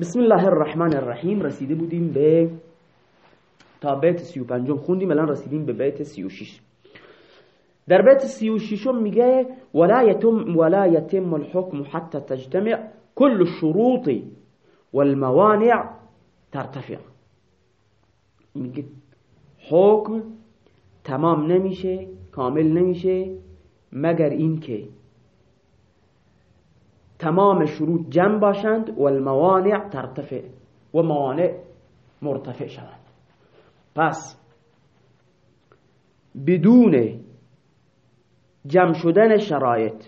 بسم الله الرحمن الرحیم رسیده بودیم به تا بیت سی و پنجم. خوندیم الان رسیدیم به بیت سی و شیش در بیت سی و شیشم میگه ولا يتم ولا يتم الحكم حتى تجتمع كل الشروط والموانع ترتفع. میگه حکم تمام نمیشه کامل نمیشه مگر اینکه تمام شروط جمع باشند و الموانع ترتفع و موانع مرتفع شوند. پس بدون جمع شدن شرایط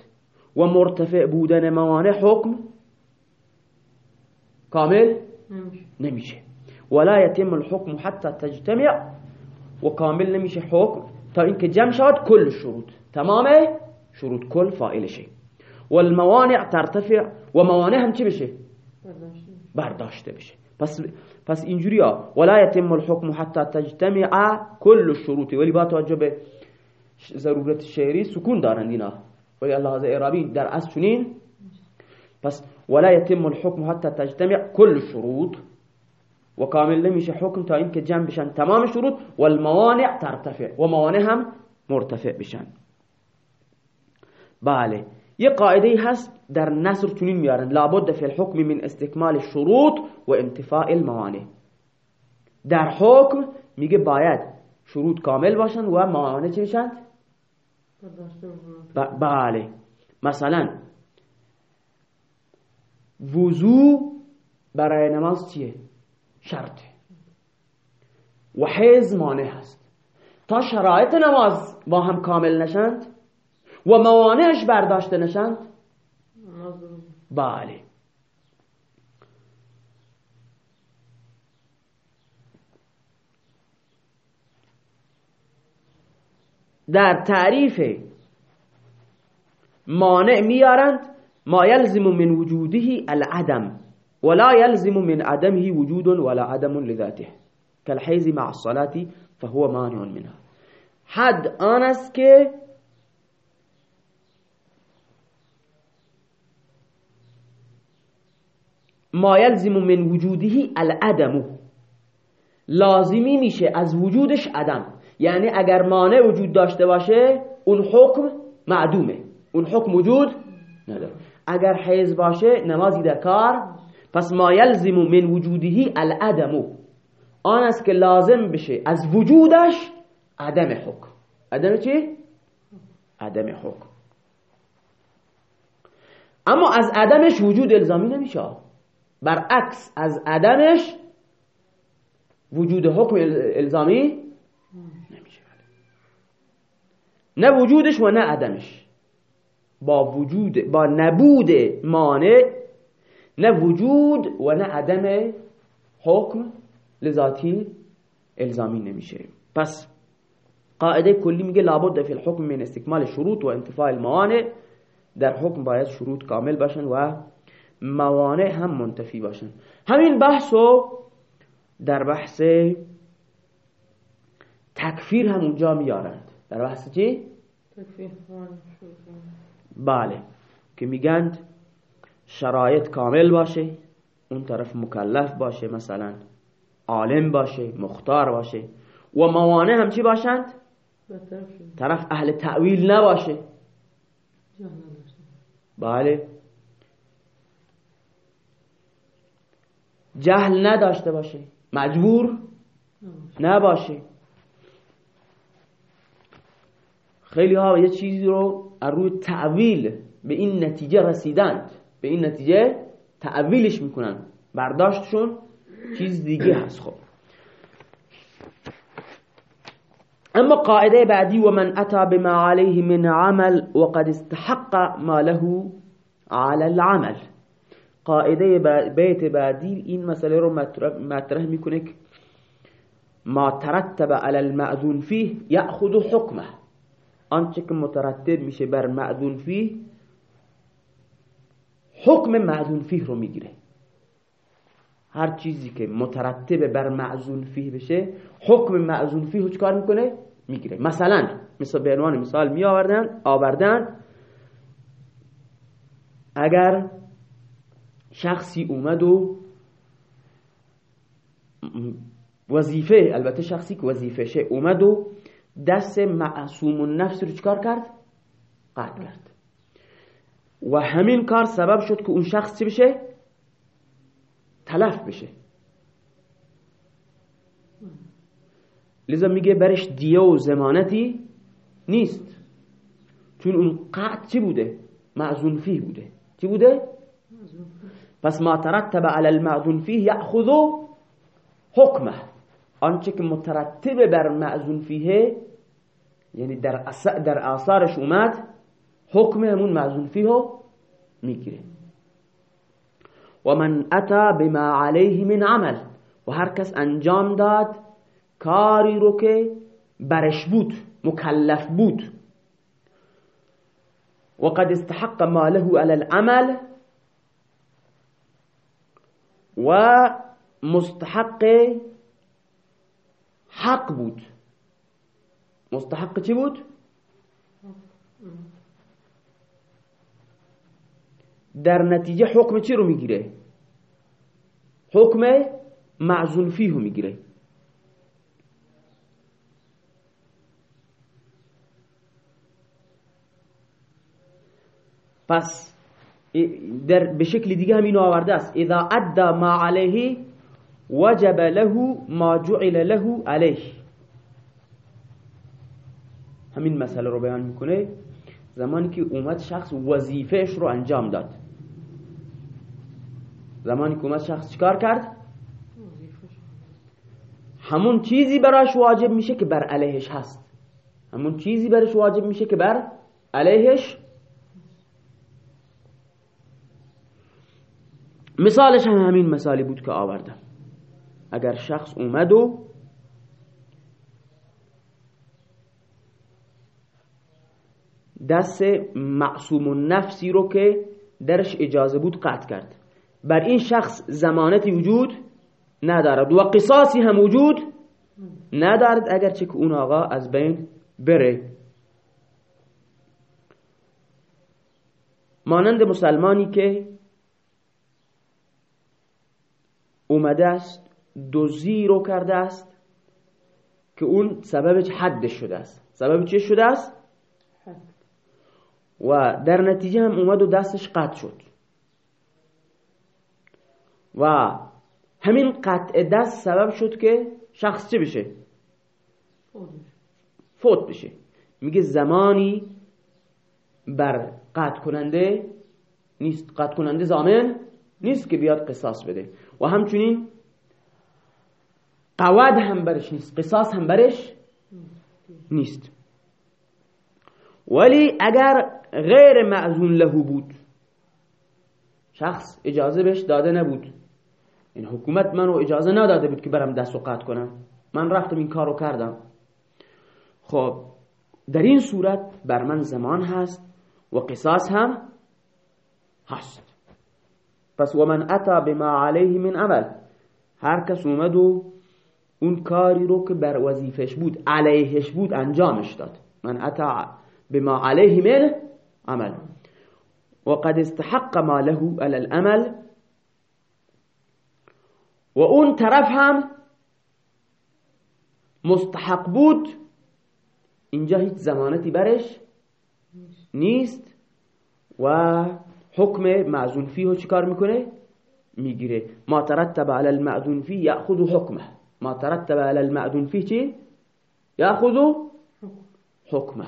و مرتفع بودن موانع حکم کامل نمیشه. ولا يتم الحكم حتى تجتمع و کامل نمیشه حکم تا اینکه جمع شود کل شروط. تمام شروط کل فائل شه والموانع ترتفع و موانع هم چی بشه؟ برداشته بشه. پس پس اینجوری ها ولا يتم الحكم حتى تجتمع كل الشروط. ولی با توجه به ضرورت شعری سکون دارند اینا. ولی الله عز اعرابی در اصل چنین. پس ولا يتم الحكم حتى تجتمع كل الشروط. و کامل نمیشه حکم تا اینکه جمع بشن تمام شروط والموانع ترتفع. و موانع هم مرتفع بشن. بله. یه قاعده هست در نصر چنین میارن لابد فی الحکم من استکمال الشروط و انتفاء الموانع. در حکم میگه باید شروط کامل باشن و موانع چی بشن؟ بله. مثلا وضو برای نماز چیه؟ شرطه و حیز مانع هست. تا شرایط نماز با هم کامل نشند و موانعش برداشته نشند؟ بله. در تعریف مانع میارند ما یلزم من وجوده العدم ولا يلزم من عدمه وجود ولا عدم لذاته. كالحيز مع الصلاة فهو مانع منها. حد آن است که ما يلزم من وجوده العدم. لازمی میشه از وجودش عدم. یعنی اگر مانع وجود داشته باشه اون حکم معدومه. اون حکم وجود نداره. اگر حیز باشه نمازی در کار. پس ما یلزم من وجوده العدم. آن است که لازم بشه از وجودش عدم حکم. عدم چی؟ عدم حکم. اما از عدمش وجود الزامی نمیشه. برعکس از عدمش وجود حکم الزامی نمیشه. نه وجودش و نه عدمش. با وجود با نبود مانع نه وجود و نه عدم حکم لذاتی الزامی نمیشه. پس قاعده کلی میگه لابد فی الحکم من استکمال شروط و انتفاع الموانع. در حکم باید شروط کامل باشن و موانع هم منتفی باشن. همین بحثو در بحث تکفیر هم اونجا میارند. در بحث چی؟ تکفیر. بله. که میگند شرایط کامل باشه اون طرف مکلف باشه مثلا عالم باشه مختار باشه. و موانع هم چی باشند؟ طرف اهل تعویل نباشه. بله. جهل نداشته باشه مجبور نباشه خیلی ها یه چیزی رو از روی تعویل به این نتیجه رسیدند. به این نتیجه تعویلش می‌کنن. برداشتشون چیز دیگه هست خب. اما قاعده بعدی و من اتا بما عليه من عمل وقد استحق ما له على العمل. قاعده بیت بعدی این مسئله رو مطرح می‌کنه که ما ترتب على المأذون فيه يأخذ حكمه آنچه که مترتب میشه بر معذون فيه حکم معذون فیه رو می‌گیره. هر چیزی که مترتب بر معذون فیه بشه حکم معذون فیه رو چکار می‌کنه؟ می‌گیره. مثلا مثلا به عنوان مثال می آوردن آوردن اگر شخصی اومد و وظیفه البته شخصی که وظیفه شه اومد و دست معصوم النفس رو چکار کرد؟ قطع کرد و همین کار سبب شد که اون شخص چی بشه؟ تلف بشه لذا میگه برش دیه و زمانتی نیست چون اون قطع چی بوده؟ معزون فیه بوده چی بوده؟ پس ما ترتب على المعزون فیه یأخذو حکمه آنچه که مترتب بر معزون فیه یعنی در, در آثارش اومد حکم همون معزون فیه میگیره. و من اتا بما علیه من عمل و هر کس انجام داد کاری رو که برش بود مکلف بود. وقد استحق ما له على العمل و مستحق حق بود مستحق چی بود؟ در نتیجه حکم چی رو می‌گیره؟ حکم معزول فیه می‌گیره پس در به شکل دیگه همین آورده است اذا ادى ما علیه وجب له ما جعل له علیه همین مسئله رو بیان می‌کنه زمانی که اومد شخص وظیفهش رو انجام داد زمانی که اومد شخص چکار کرد همون چیزی براش واجب میشه که بر علیهش هست همون چیزی براش واجب میشه که بر علیهش مثالش هم همین مثالی بود که آوردم. اگر شخص اومد و دست معصوم نفسی رو که درش اجازه بود قطع کرد. بر این شخص زمانتی وجود ندارد و قصاصی هم وجود ندارد اگرچه که اون آقا از بین بره. مانند مسلمانی که اومده است دوزی رو کرده است که اون سببش حدش شده است. سبب چه شده است؟ و در نتیجه هم اومد و دستش قطع شد. و همین قطع دست سبب شد که شخص چه بشه؟ فوت بشه. میگه زمانی بر قطع کننده نیست. قطع کننده زامن نیست که بیاد قصاص بده. و همچنین قواد هم برش نیست قصاص هم برش نیست. ولی اگر غیر معزون له بود شخص اجازه بهش داده نبود. این حکومت منو اجازه نداده بود که برم دست و قطع کنم. من رفتم این کارو کردم. خب در این صورت بر من زمان هست و قصاص هم هست. پس و من اتا بما علیه من عمل. هر کس اومد و اون کاری رو که بر وظیفش بود علیهش بود انجامش داد. من اتا بما علیه من عمل. وقد استحق ما له على الامل و اون طرف هم مستحق بود. اینجا هیچ زمانتی برش نیست. و حکم معزون فیه رو چیکار می‌کنه؟ می‌گیره. ما ترتب على المعزون فيه یاخذ حکمه. ما ترتب على المعزون فيه چی؟ یاخذ حکمه.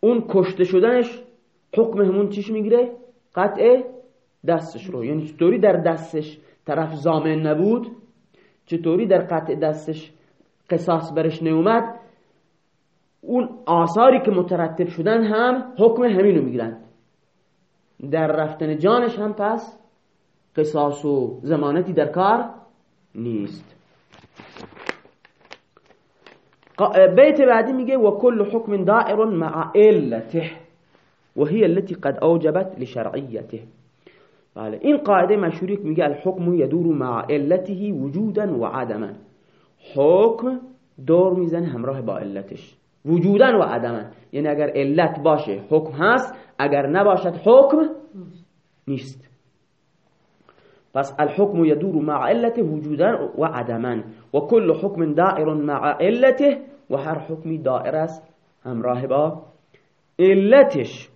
اون کشته شدنش حکم همون چیش می‌گیره؟ قطع دستش رو. یعنی چطوری در دستش طرف زامن نبود؟ چطوری در قطع دستش قصاص برش نیومد؟ اون آثاری که مترتب شدن هم حکم همینو می‌گیرن در رفتن جانش هم پس قصاص و زمانتی در کار نیست. بیت بعدی میگه و کل حکم دائر مع علته و هي التي قد اوجبت لشرعیته. بله این قاعده مشهوری میگه الحکم یدور مع علته وجودا و عدما حکم دور می‌زنه همراه با علتش. وجودا و عدما. یعنی اگر علت باشه حکم هست اگر نباشد حکم نیست. پس الحكم يدور مع علته وجودا و عدما. و كل حكم دائر مع علته و هر حکمی دائر است. همراه با علتش.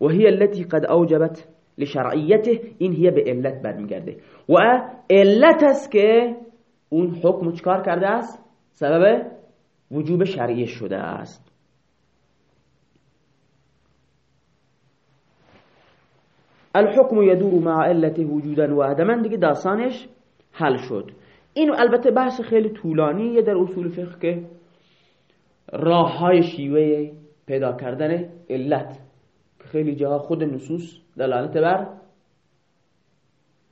و هي التي قد اوجبت لشرعیته. این هي به علت برمیگرده. و علت است که اون حکم چکار کرده است؟ سبب؟ وجوب شرعی شده است. الحكم يدور مع علته وجودا و عدما. دیگه داستانش حل شد. این البته بحث خیلی طولانیه در اصول فقه که راه های شیوه پیدا کردن علت خیلی جاها خود نصوص دلالت بر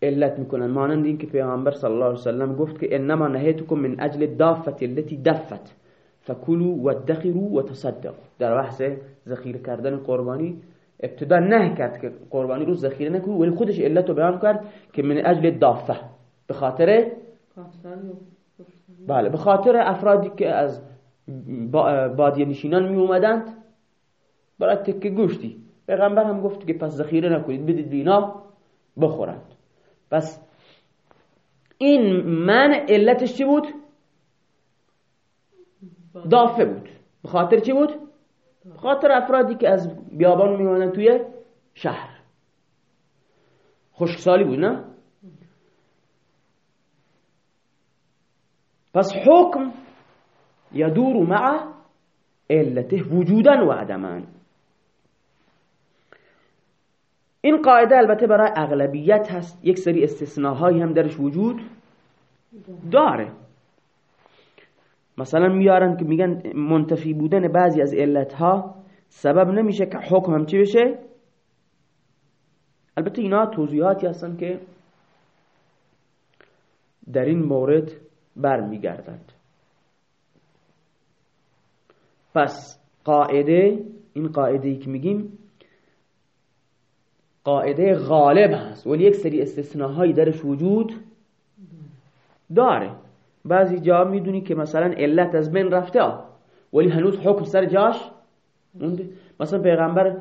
علت می‌کنن. مانند این که پیامبر صلی الله علیه وسلم گفت که انما نهیتکم من اجل دافت التي دفت. فکلوا وادخروا وتصدقوا. در بحث ذخیره کردن قربانی ابتدا نه کرد که قربانی رو ذخیره نکنید ولی خودش علت رو بیان کرد که من اجل دافه. به خاطر؟ بله به خاطر افرادی که از بادیه نشینان می اومدند. برای تکه گوشتی. پیغمبر هم گفت که پس ذخیره نکنید بدید بینا بخورند. پس این من علتش چی بود؟ دافه بود. به خاطر چی بود؟ به خاطر افرادی که از بیابان میمانند توی شهر. خشکسالی بود نه؟ پس حکم یدور مع علته وجودا و عدما. این قاعده البته برای اغلبیت هست. یک سری استثناهایی هم درش وجود داره. مثلا میارن که میگن منتفی بودن بعضی از علتها سبب نمیشه که حکم هم چی بشه؟ البته اینا توضیحاتی هستن که در این مورد برمیگردند. پس قاعده این قاعده ای که میگیم قاعده غالب هست ولی یک سری استثناهایی درش وجود داره. بعضی جا می‌دونی که مثلا علت از بین رفته ولی هنوز حکم سر جاش مونده. مثلا پیغمبر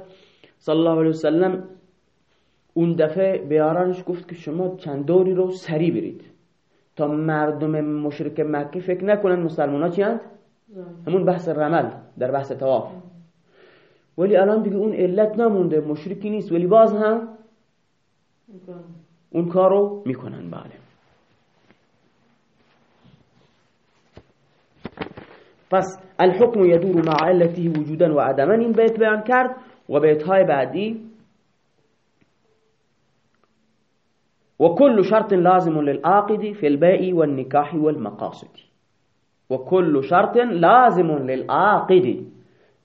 صلی الله علیه وسلم اون دفعه بیارانش گفت که شما چند دوری رو سری برید. تا مردم مشرک مکه فکر نکنن مسلمان ها چی هند؟ همون بحث رمل در بحث تواف ولی الان دیگه اون علت نمونده مشرکی نیست ولی باز هم اون کارو می‌کنن بله. پس الحكم يدور مع علته وجودا و عدما این بیت بیان کرد و بیت های بعدی وكل شرط لازم للعاقد في البيع والنكاح والمقاصد. وكل شرط لازم للعاقد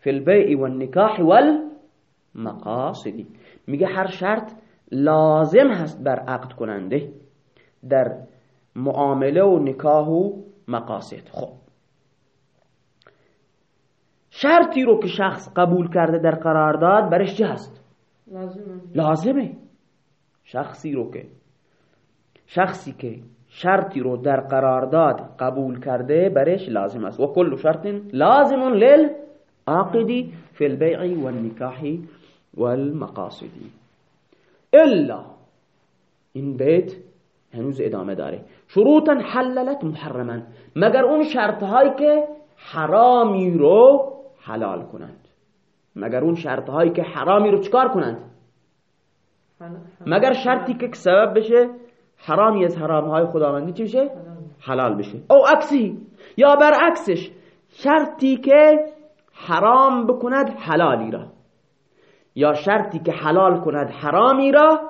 في البيع والنكاح والمقاصد. میگه هر شرط لازم هست بر عقد کننده در معامله و نکاح و مقاصد. خب. شرطی رو که شخص قبول کرده در قرارداد برش چه هست؟ لازمه. لازمه. شخصی رو که شخصی که شرطی رو در قرارداد قبول کرده برش لازم است. و کل شرط لازم لیل عاقدی فی البیع والنکاح والمقاصد الا این بیت هنوز ادامه داره. شروطا حللت محرما. مگر اون شرطهایی که حرامی رو حلال کنند. مگر اون شرطهایی که حرامی رو چکار کنند؟ مگر شرطی که سبب بشه حرامی از حرامهای خداوندی چی بشه؟ حلال بشه. او عکسی. یا برعکسش شرطی که حرام بکند حلالی را. یا شرطی که حلال کند حرامی را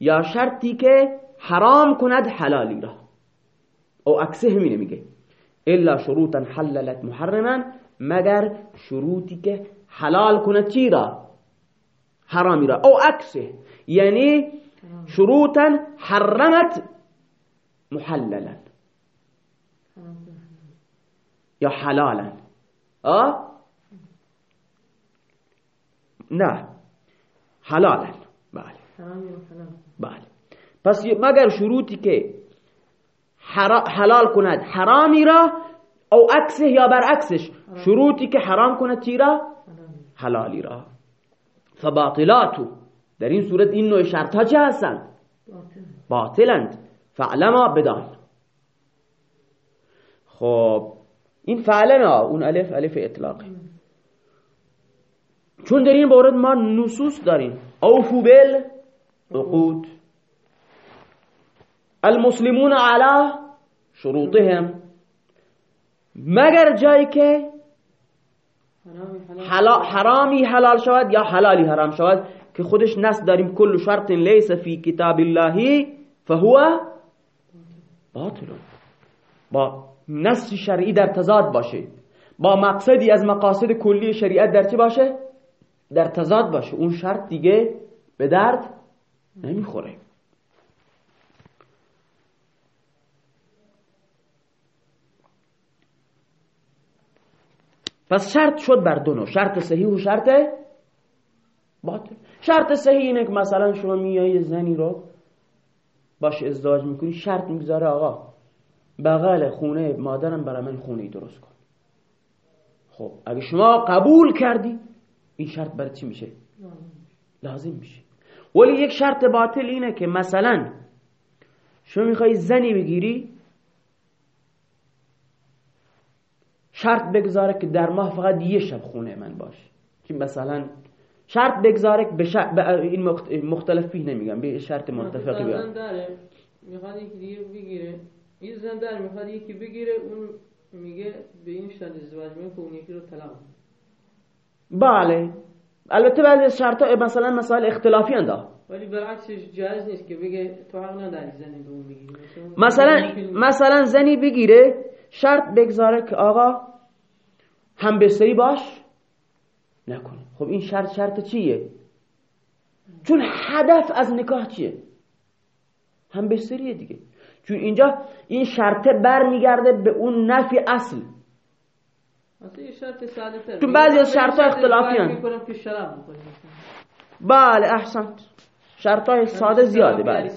یا شرطی که حرام کند حلالی را. او عکسه همینه میگه. الا شروطا حللت محرما مگر شروطی که حلال کند چی را؟ حرامی را. أو عکسه یعنی شروطا حرمت محللا. یا حلالا آه نه. حلالا بله. بله. پس مگر شروطی که حلال کند حرامی را او عکسه یا برعکسش شروطی که حرام کند چی را. حلالی را. فباطلاتو. در این صورت این نوع شرط ها چه هستن باطلند. فعلما بدان. خب این فعلما اون الف الف اطلاقی چون در این بورد ما نصوص داریم. اوفو بل عقود. المسلمون على شروطهم. مگر جایی که حرامی حلال شود. یا حلالی حرام شود که خودش نص داریم کل شرط لیس فی کتاب الله فهو باطل. با نص شرعی در تضاد باشه. با مقصدی از مقاصد کلی شریعت در چه باشه؟ در تضاد باشه. اون شرط دیگه به درد نمی‌خوره. پس شرط شد بر دو شرط صحیح و شرط باطل. شرط صحیح اینه که مثلا شما میای زنی رو باش ازدواج می‌کنی شرط می‌گذاره آقا بغل خونه مادرم برای من خونه درست کن. خب اگه شما قبول کردی این شرط برای چی میشه؟ لازم میشه. ولی یک شرط باطل اینه که مثلا شما می‌خوای زنی بگیری شرط بگذاره که در ماه فقط یه شب خونه من باشه. که مثلا شرط بگذاره به, به این مختلفی نمیگم به شرط متفقی بیان داره. می‌خواد یکی دیگه بگیره. این زن داره می‌خواد یکی بگیره اون میگه به این شرط ازدواج می‌کنه اون یکی رو طلاق بله. البته بعضی از شرط مثلا مسائل اختلافی انده ولی برعکسش جایز نیست که بگه تو حق نداری زنی به اون بگیری. مثلا مثلا زنی بگیره شرط بگذاره که آقا هم بستری باش نکنه خب این شرط شرط چیه؟ چون هدف از نکاح چیه؟ هم بستریه دیگه. چون اینجا این شرطه برمیگرده به اون نفی اصل. چون بعضی از شرط اختلافی هن. بله احسنت. شرط های ساده زیاده بله.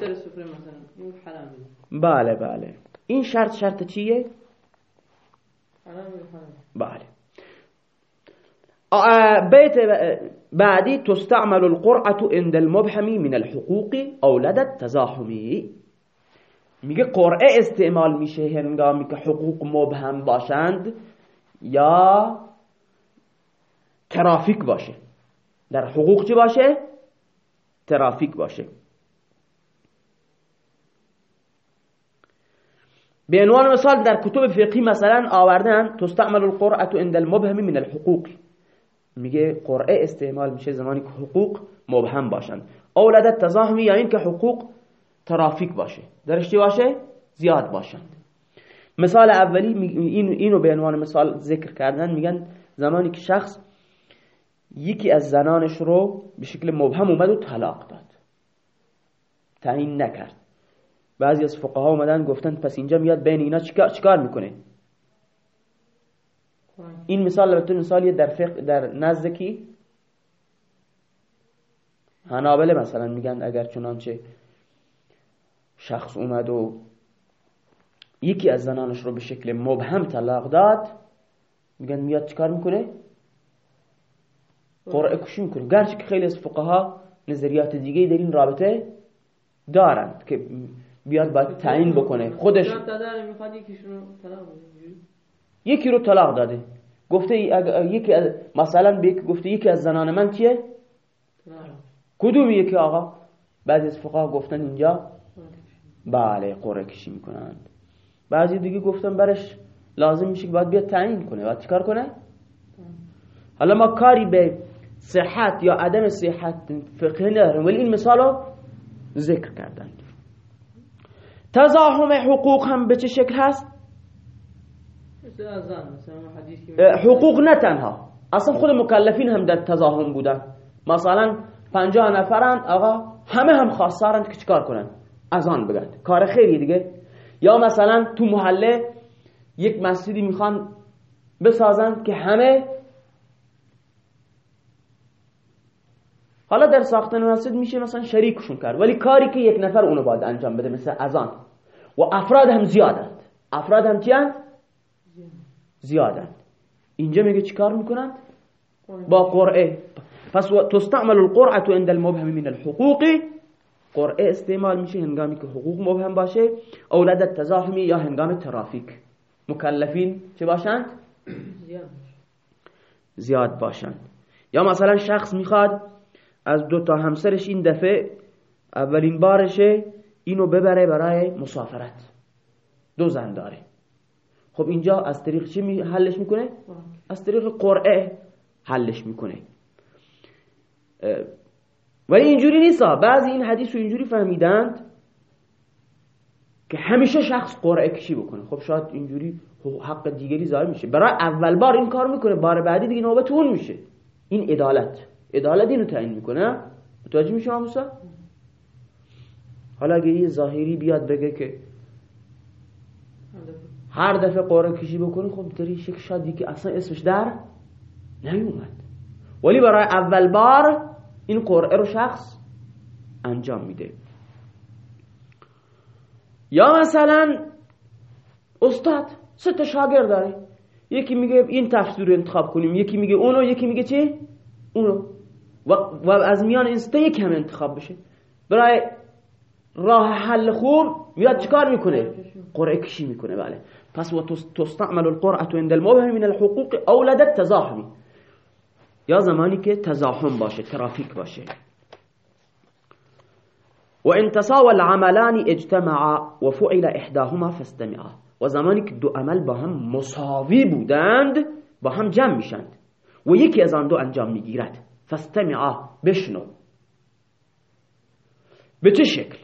بله بله. این شرط شرط چیه؟ بله. بيت بعدي تستعمل القرعة عند المبهم من الحقوق أو لدى التزاحمي میگه قرعه استعمال میشه هنگامی که حقوق مبهم باشند یا ترافیک باشه. در حقوق باشه؟ ترافیک باشه. به عنوان مثال در کتب فقهی مثلا آوردن تستعمل القرعه عند المبهم من الحقوق. میگه قرعه استعمال میشه زمانی که حقوق مبهم باشن اولاد تزاحمی یا این که حقوق ترافیک باشه درشتی باشه؟ زیاد باشند. مثال اولی این اینو به عنوان مثال ذکر کردن. میگن زمانی که شخص یکی از زنانش رو به شکل مبهم اومد و طلاق داد. تعیین نکرد. بعضی از فقها اومدن گفتن پس اینجا میاد بین اینا چیکار, چیکار می‌کنه؟ این مثال البته مثالی در فقه در نزدکی هنابله مثلا میگن اگر چنانچه شخص اومد و یکی از زنانش رو به شکل مبهم طلاق داد میگن میاد چیکار می‌کنه؟ قرعه کشی می‌کنه. گرچه که خیلی از فقها نظریات دیگه در این رابطه دارند که بیاد باید تعیین بکنه. خودش یکی رو طلاق داده. گفته یکی از مثلا به گفته یکی از زنان من چیه کدوم یکی آقا؟ بعضی از فقها گفتن اینجا؟ بله قرعه کشی می‌کنند. بعضی دیگه گفتن برش لازم میشه که باید بیاد تعیین کنه. باید چیکار کنه؟ حالا ما کاری به صحت یا عدم صحت فقه نداریم. ولی این مثال رو ذکر کردن. تزاحم حقوق هم به چه شکل هست؟ حقوق نه تنها. اصلا خود مکلفین هم در تزاحم بودن. مثلا پنجاه نفرند آقا همه هم خواستارند که چیکار کنن؟ از آن بگن. کار خیلی دیگه. یا مثلا تو محله یک مسجدی می‌خوان بسازند که همه حالا در ساختن مسجد میشه مثلا شریکشون کرد ولی کاری که یک نفر اونو باید انجام بده مثل اذان. و افراد هم زیادند. افراد هم چیند؟ زیادند. اینجا میگه چیکار می‌کنند؟ با قرعه. پس تستعمل القرعه عند المبهم من الحقوق. قرعه استعمال میشه هنگامی که حقوق مبهم باشه. اولاد تزاحمی یا هنگام ترافیک. مکلفین چه باشند؟ زیاد باشند. یا مثلا شخص می‌خواد از دو تا همسرش این دفعه اولین بارشه اینو ببره برای مسافرت. دو زن داره. خب اینجا از طریق چی حلش می‌کنه؟ از طریق قرعه حلش می‌کنه. ولی اینجوری نیست بعضی این حدیث رو اینجوری فهمیدند که همیشه شخص قرعه کشی بکنه. خب شاید اینجوری حق دیگری ظاهر میشه. برای اول بار این کار می‌کنه بار بعدی دیگه نوبت اون میشه. این عدالت. عدالت اینو تعیین می‌کنه متوجه میشه موسی؟ حالا اگه یه ظاهری بیاد بگه که هر دفعه قرعه کشی بکنی خب داری شک شادی که اصلا اسمش در نیومد. ولی برای اول بار این قرعه رو شخص انجام میده. یا مثلا استاد سه تا شاگرد داره. یکی میگه این تفسیر رو انتخاب کنیم یکی میگه اونو یکی میگه چی؟ اونو. و, از میان این سه یک هم انتخاب بشه. برای راه حل خوب میاد چیکار می‌کنه؟ قرعه کشی می‌کنه بله. پس و تستعمل القرعه عند المبهم من الحقوق اولدت تزاحمی یا زمانی که تزاحم باشه ترافیک باشه. و انتصا العملان اجتمعا و فعل احداهما فاستمعا. و زمانی که دو عمل با هم مساوی بودند با هم جمع میشند و یکی از آن دو انجام می‌گیرد. فاستمعا بشنو. به چه شکل؟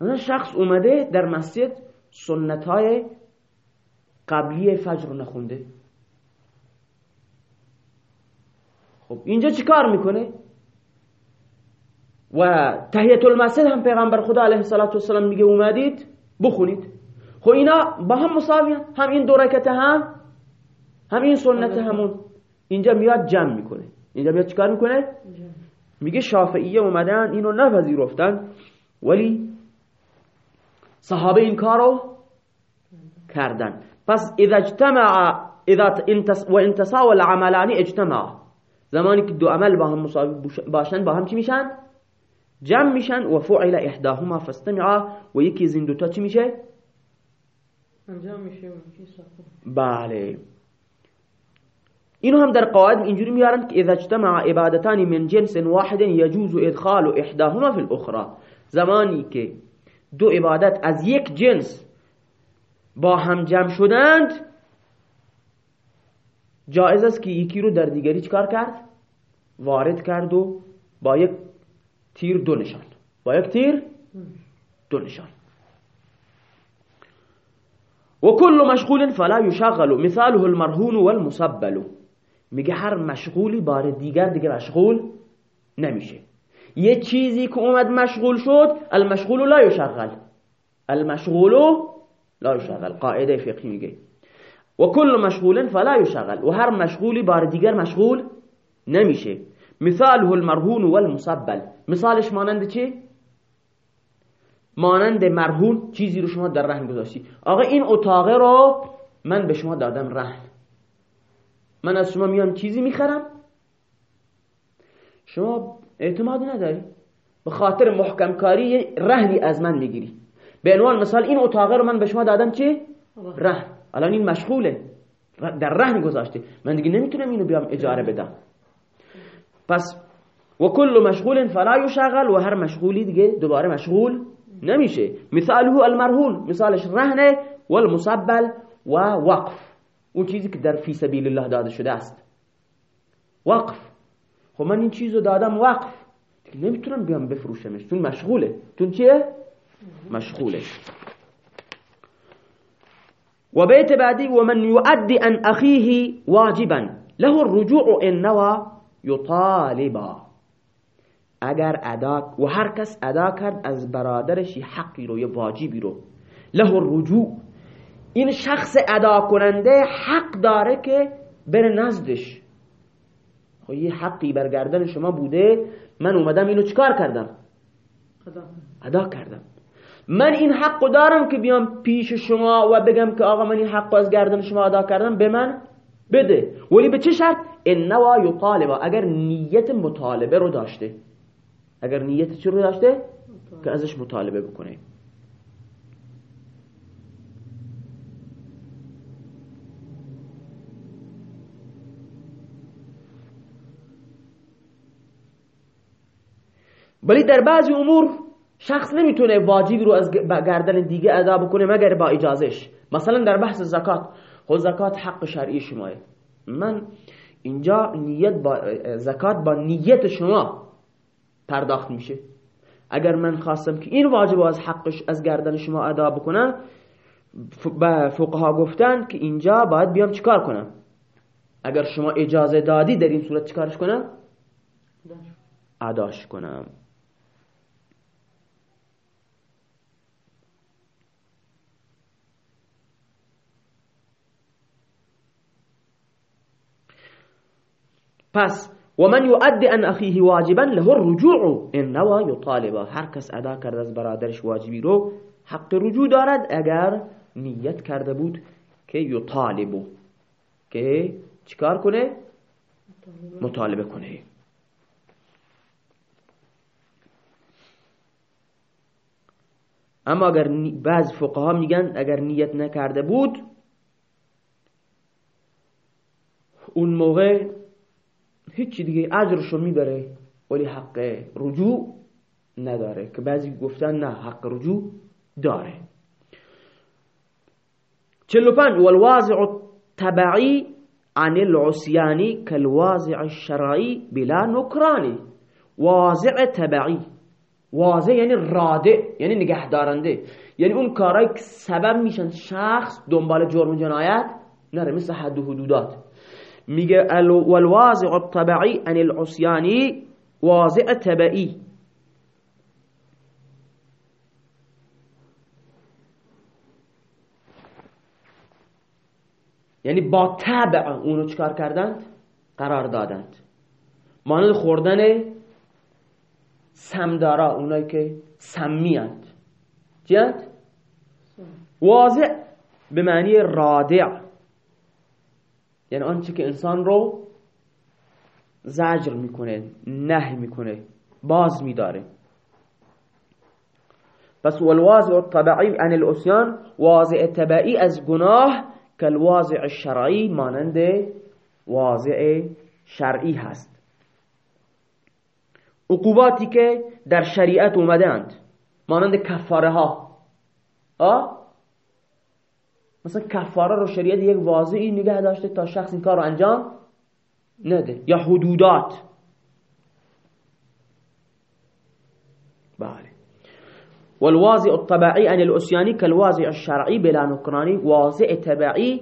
مثلا شخص اومده در مسجد سنت های قبلی فجر رو نخونده. خب اینجا چیکار می‌کنه؟ و تحیت المسجد هم پیغمبر خدا علیه السلام میگه اومدید بخونید. خب اینا با هم مساوی هم, این دو رکته هم هم این سنت همون. اینجا میاد جمع می‌کنه. اینجا میاد چیکار می‌کنه؟ میگه شافعیه اومدن اینو نپذیرفتن. ولی صحابه این کارو کردن. پس اذا اجتمع اذا و انتصاو العملانی اجتمع. زمانی که دو عمل با هم مساوی باشن با هم چی میشن؟ جمع میشن. و فعل احداهما فاستمع و یکی از این دوتا چی میشه؟ انجام میشه بله. اینو هم در قواعد اینجوری میارن که اذا اجتمع عبادتان من جنس واحد يجوز ادخال احداهما في الاخرى. زمانی که دو عبادت از یک جنس با هم جمع شدند جایز است که یکی رو در دیگری چکار کرد؟ وارد کرد و با یک تیر دو نشان. با یک تیر دو نشان. کل مشغول فلا یشغل مثاله المرهون والمسبل. میگه هر مشغولی بار دیگر دیگه مشغول نمیشه. یه چیزی که اومد مشغول شد المشغول لا یشغل. المشغول لا یشغل. قاعده فقهی میگه. و کل مشغول فلا یشغل. و هر مشغولی بار دیگر مشغول نمیشه. مثاله المرهون والمسبل. مثالش مانند چی؟ مانند مرهون. چیزی رو شما در رهن گذاشتی. آقا این اتاقه رو من به شما دادم رهن من از شما میام چیزی می‌خرم؟ شما اعتماد نداری؟ به خاطر محکم کاری رهنی از من می‌گیری. به عنوان مثال این اتاقه رو من به شما دادم چی؟ رهن. الان این مشغوله. در رهن گذاشته. من دیگه نمی‌تونم اینو بیام اجاره بدم. پس و کل مشغول فلا یشغل و هر مشغولی دیگه دوباره مشغول نمیشه. مثاله المرهون. مثالش رهنه والمسبل و وقف. اون چیزی که در فی سبیل الله داده شده است. وقف. خب من این چیزو دادم وقف. نمی‌تونم بیام بفروشمش. چون مشغوله. چون چیه؟ مشغوله. و بیت بعدی و من یؤدی ان اخیه واجبا. له الرجوع ان نوا یطالبا. اگر ادا و هر کس ادا کرد از برادرش حقی رو یا واجبی رو. له الرجوع این شخص ادا کننده حق داره که بره نزدش. خب یه حقی برگردن شما بوده. من اومدم اینو چکار کردم؟ ادا کردم. من این حق دارم که بیام پیش شما و بگم که آقا من این حق از گردن شما ادا کردم به من بده. ولی به چه شرط؟ انوا یطالبا اگر نیت مطالبه رو داشته. اگر نیت چی رو داشته؟ که ازش مطالبه بکنه. ولی در بعضی امور شخص نمی‌تونه واجبی رو از گردن دیگه ادا بکنه مگر با اجازش مثلا در بحث زکات خود زکات حق شرعی شماه من اینجا نیت با زکات با نیت شما پرداخت میشه. اگر من خواستم که این واجب از حقش از گردن شما ادا بکنم به فقها گفتن که اینجا باید بیام چیکار کنم؟ اگر شما اجازه دادی در این صورت چیکارش کنم؟ اداش کنم. پس و من یؤدی ان اخیه واجبا له الرجوع ان نوا یطالبه هر کس ادا کرد از برادرش واجبی رو حق رجوع دارد اگر نیت کرده بود که یطالبو که چیکار کنه؟ مطالبه کنه. اما اگر بعض فقها میگن اگر نیت نکرده بود اون موقع هیچی دیگه اجرشو می‌بره ولی حق رجوع نداره که بعضی گفتن نه حق رجوع داره. چلو پنج والواضع تبعی عن العصیانی كالواضع الشرعی بلا نکرانی واضع تبعی واضع یعنی راده یعنی نگه دارنده یعنی اون کارهایی که سبب میشن شخص دنبال جرم جنایت نره مثل حد و حدودات. میگه والواضع الطبعی عن العصیانی واضع تبعی یعنی با تبع اونو چکار کردند؟ قرار دادند. مانند خوردن سمدارا اونایی که سمیند چیند؟ واضع به معنی رادع. یعنی آنچه که انسان رو زجر می‌کنه نه می‌کنه باز میداره. پس والواضع الطبعی عن الاسیان واضع تبعی از گناه کالواضع الشرعی مانند واضع شرعی هست. عقوباتی که در شریعت اومدند مانند کفاره ها مثلا کفاره رو شریعت یک واضعی نگه داشته تا شخص این کار رو انجام نده. یا حدودات. بله. والواضع الطبعی عن الاسیانی كالواضع الشرعی بلا نکرانی واضع تبعی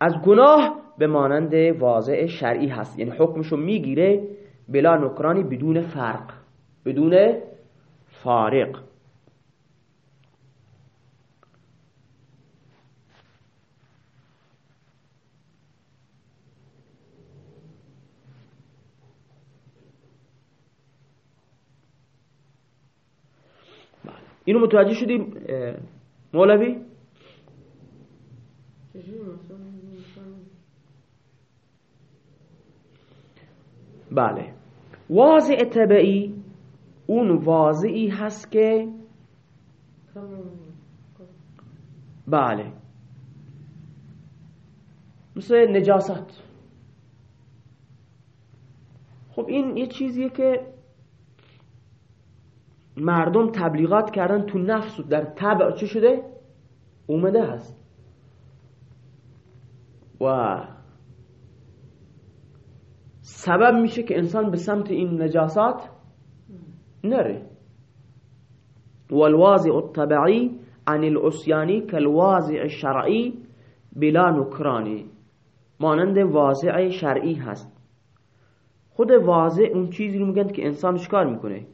از گناه به مانند واضع شرعی هست. یعنی حکمشو می‌گیره بلا نکرانی بدون فرق. بدون فارق. اینو متوجه شدیم مولوی؟ بله. واضع تبعی اون واضعی هست که بله. مثل نجاست. خب این یه چیزیه که مردم تبلیغات کردن تو نفس در طبع چه شده؟ اومده هست. و سبب میشه که انسان به سمت این نجاسات نره. والواضع الطبعی عن الاسیانی كالواضع الشرعی بلا نکرانی. مانند واضع شرعی هست. خود واضع اون چیزی رو میگن که انسان کار می‌کنه؟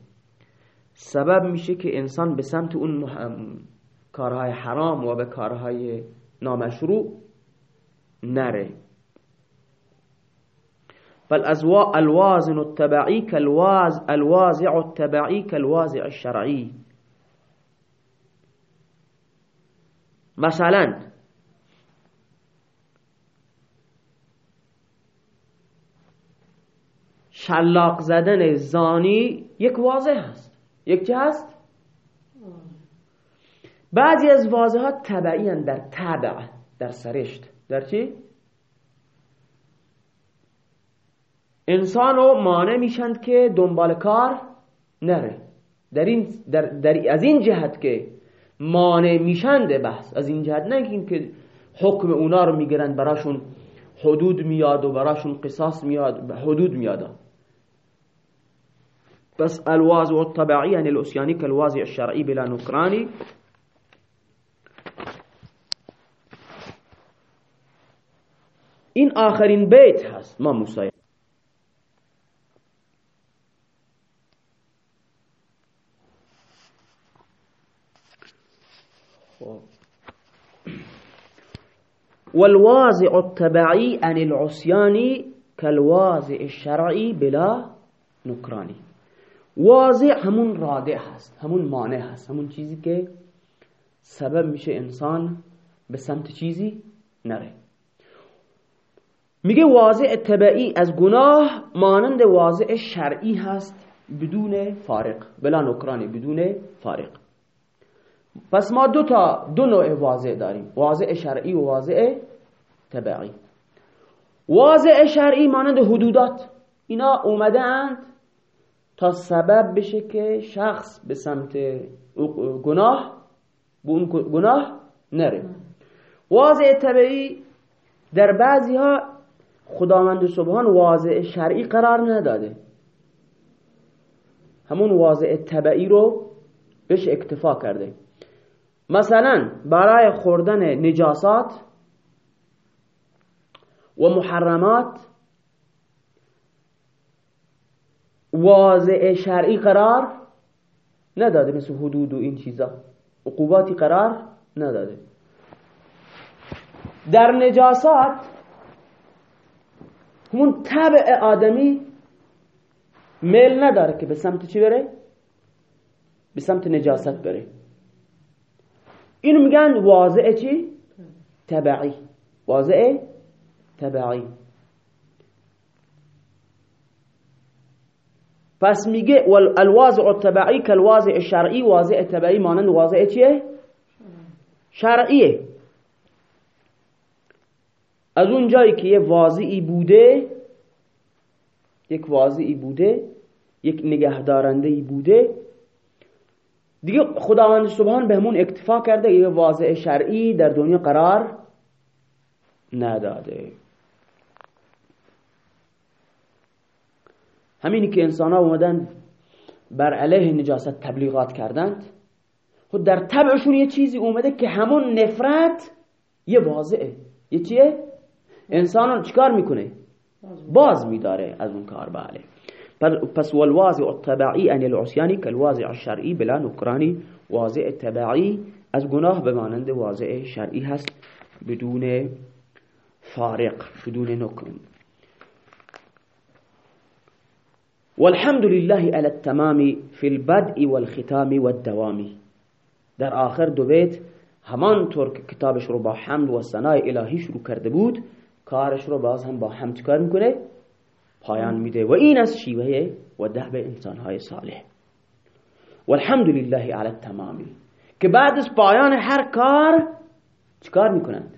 سبب میشه که انسان به سمت اون کارهای حرام و به کارهای نامشروع نره. فالوازن التبعی كالواز الوازع التبعی كالوازع الشرعی. مثلا شلاق زدن زانی یک واضح هست یک چه هست؟ بعضی از واضحات تبعی در تبع در سرشت در چی؟ انسان رو مانع میشند که دنبال کار نره در این در, در از این جهت که مانع میشند بحث از این جهت نه که حکم اونا رو می‌گیرند براشون حدود میاد و براشون قصاص میاد حدود میاد بس الواضع الطبعی یعنی الاسیانی كالواضع الشرعی بلا نکرانی این آخرین بیت هست ما موسی والواضع التبعي عن العصيان كالواضع الشرعي بلا نكراني واضع همون رادع هست همون مانع هست همون چیزی که سبب میشه انسان به سمت چیزی نره. میگه واضع تبعی از گناه مانند واضع شرعی هست بدون فارق بلا نکرانی بدون فارق. پس ما دو تا دو نوع واضع داریم واضع شرعی و واضع تبعی واضع شرعی مانند حدودات اینا اومده اند تا سبب بشه که شخص به سمت گناه به اون گناه نره. واضع تبعی در بعضی ها خداوند سبحان واضع شرعی قرار نداده. همون واضع تبعی رو بهش اکتفا کرده. مثلا برای خوردن نجاسات و محرمات واضع شرعی قرار نداده مثل حدود و این چیزا. عقوباتی قرار نداده. در نجاسات همون طبع آدمی میل نداره که به سمت چی بره؟ به سمت نجاست بره. اینو میگن واضع چی؟ تبعی واضع تبعی پس میگه الواضع التبعی کالواضع الشرعی واضع تبعی مانند واضع چیه؟ شرعیه از اون جایی که یه واضعی بوده یک واضعی بوده یک نگهدارنده بوده دیگه خداوند سبحان به همون اکتفا کرده یه واضع شرعی در دنیا قرار نداده همینی که انسان ها اومدن بر علیه نجاست تبلیغات کردند خود در طبعشون یه چیزی اومده که همون نفرت یه واضعه یه چیه؟ انسان چیکار می‌کنه؟ باز میداره از اون کار بله پس والواضع الطبعی ان العصیانی کالواضع الشرعی بلا نکرانی واضع تبعی از گناه بمانند واضع شرعی هست بدون فارق بدون نکران والحمد لله على التمام في البدء والختام والدوام. در آخر دو بیت همانطور که کتابش رو با حمد و ثنای الهی شروع کرده بود کارش رو باز هم با حمد کار می‌کنه؟ پایان میده. و این از شیوه و دهب انسانهای صالح. والحمد لله على التمام. که بعد از پایان هر کار چیکار می‌کنند؟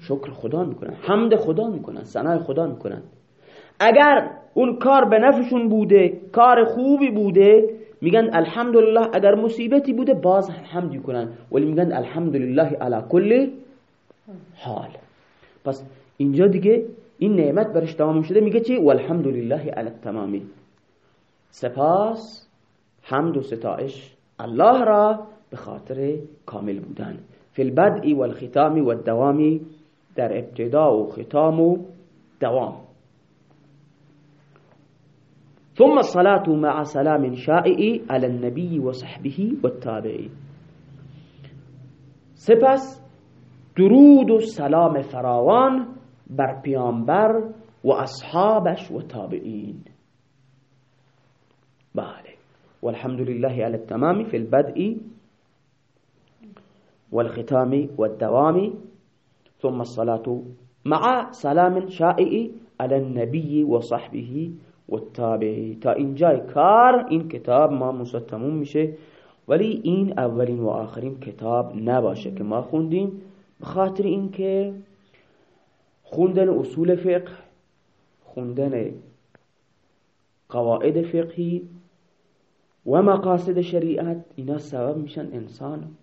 شکر خدا می‌کنند. حمد خدا می‌کنند. ثنای خدا می‌کنند. اگر اون کار به نفعشون بوده کار خوبی بوده. میگن الحمدلله اگر مصیبتی بوده باز حمدی کنن. ولی میگن الحمدلله علی کل حال. پس اینجا دیگه این نعمت برش تمام شده. میگه چی؟ والحمدلله علی التمامی سپاس حمد و ستایش الله را به خاطر کامل بودن. فی البدء والختام والدوام در ابتدا و ختام و دوام. ثم الصلاة مع سلام شائع على النبي وصحبه والتابعين. سپس درود و سلام فراوان بر پیامبر و اصحابش و تابعین. بله. والحمد لله على التمام في البدء والختام والدوام. ثم الصلاة مع سلام شائع على النبي وصحبه و تا اینجای کار این کتاب ما تموم میشه. ولی این اولین و آخرین کتاب نباشه که ما خوندیم. به خاطر اینکه خوندن اصول فقه خوندن قواعد فقهی و مقاصد شریعت اینا سبب میشن انسان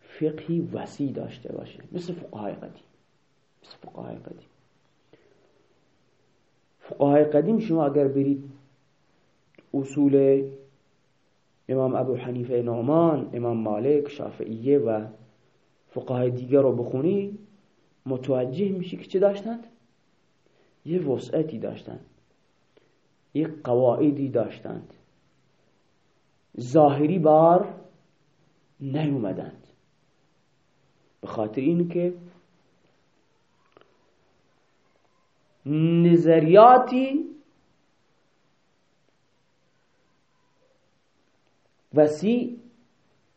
فقهی وسیع داشته باشه. مثل فقهای قدیم. مثل فقهای قدیم. فقهای قدیم شما اگر برید اصول امام ابو حنیفه نعمان امام مالک شافعیه و فقهای دیگر رو بخونی متوجه میشی که چه داشتند؟ یه وسعتی داشتند. یه قواعدی داشتند. ظاهری بار نیومدند. به خاطر اینکه نظریاتی وسیع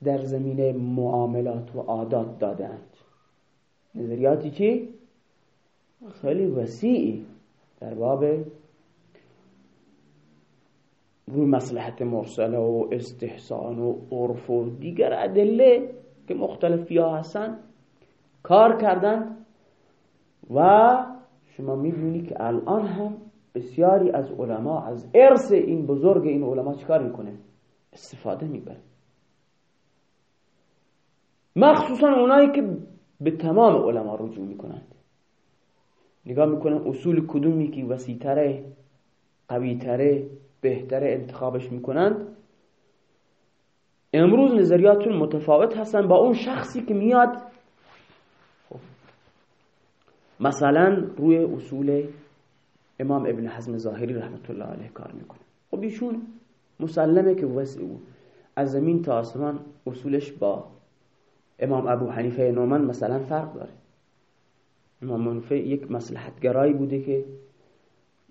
در زمینه معاملات و عادات دادند نظریاتی چی؟ خیلی وسیعی در باب روی مصلحت مرسله و استحسان و عرف و دیگر ادله که مختلفی ها هستن کار کردن و شما می‌بینی که الان هم بسیاری از علما از ارث این بزرگ این علما چیکار می‌کنه؟ استفاده می‌بره مخصوصا اونایی که به تمام علما رجوع می‌کنند. نگاه می‌کنن اصول کدومی که وسیعتره قویتره بهتره انتخابش می‌کنند. امروز نظریاتون متفاوت هستن. با اون شخصی که میاد. مثلا روی اصول امام ابن حزم ظاهری رحمت الله علیه کار می‌کنه. خب ایشون مسلمه که وسع از زمین تا آسمان اصولش با امام ابو حنیفه نومن مثلا فرق داره. امام حنیفه یک مسلحتگرایی بوده که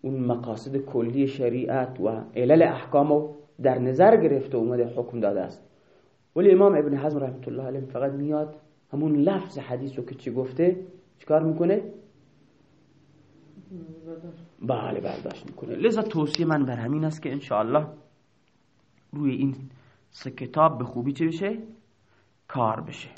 اون مقاصد کلی شریعت و علل احکامو در نظر گرفته و اومده حکم داده است. ولی امام ابن حزم رحمت الله علیه فقط میاد همون لفظ حدیث رو که چی گفته چیکار می‌کنه؟ بله برداشت می‌کنه. لذا توصیه من بر همین است که انشاءالله روی این سه کتاب به خوبی چه بشه؟ کار بشه.